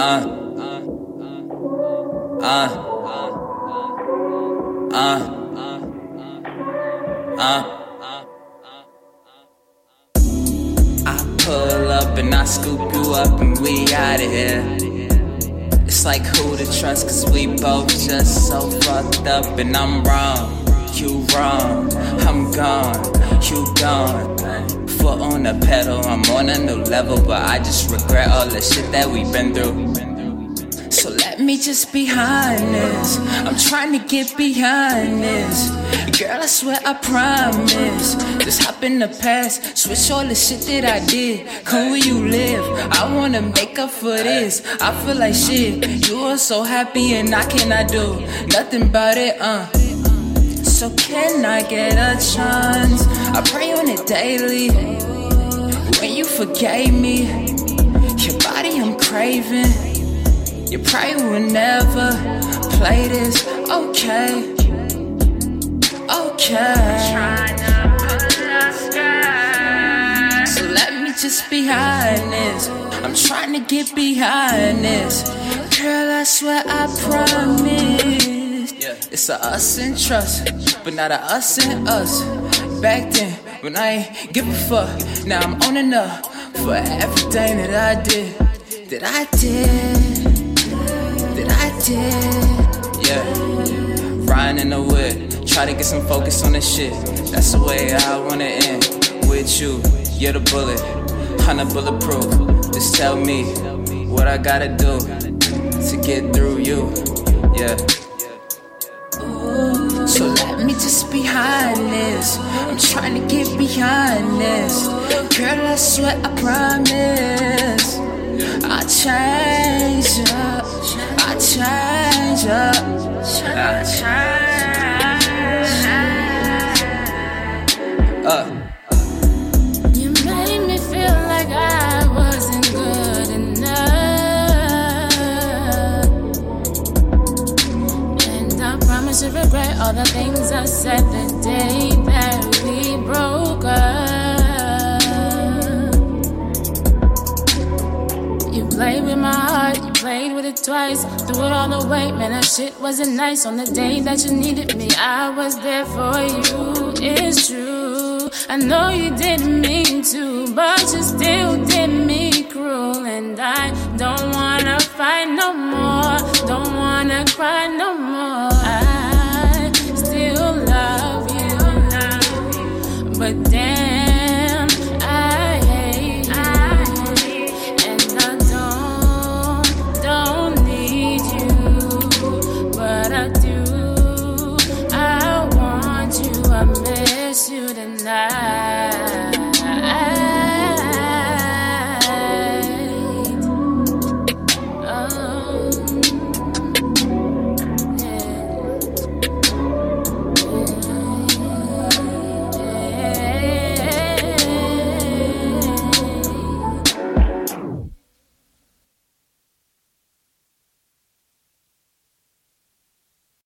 Uh. Uh. Uh. Uh. I pull up and I scoop you up and we out of here. It's like who to trust, cause we both just so fucked up and I'm wrong. You wrong, I'm gone, you gone. Foot on the pedal, I'm on a new level, but I just regret all the shit that we've been through. So let me just be honest. I'm trying to get behind this. Girl, I swear I promise. Just hop in the past, switch all the shit that I did. Come where you live. I wanna make up for this. I feel like shit. You are so happy and I cannot do nothing about it, uh. So can I get a chance? I pray on it daily. When you forgave me, your body I'm craving. You probably would never play this. Okay. Okay. So let me just be honest. I'm trying to get behind this. Girl, I swear I promise. It's a us and trust, but not a us and us. Back then, when I ain't give a fuck, now I'm owning up for everything that I did. That I did. That I did. Yeah. Riding in the whip, try to get some focus on this shit. That's the way I wanna end with you. You're the bullet, the bulletproof. Just tell me what I gotta do to get through you. Yeah. So let me just be honest. I'm trying to get behind this. Girl, I swear I promise. I change up. I change up. I change. Up. Uh. To regret all the things I said the day that we broke up. You played with my heart, you played with it twice. Threw it all away, man, that shit wasn't nice. On the day that you needed me, I was there for you. It's true. I know you didn't mean to, but you still did me cruel. And I don't wanna fight no more, don't wanna cry no more. but damn.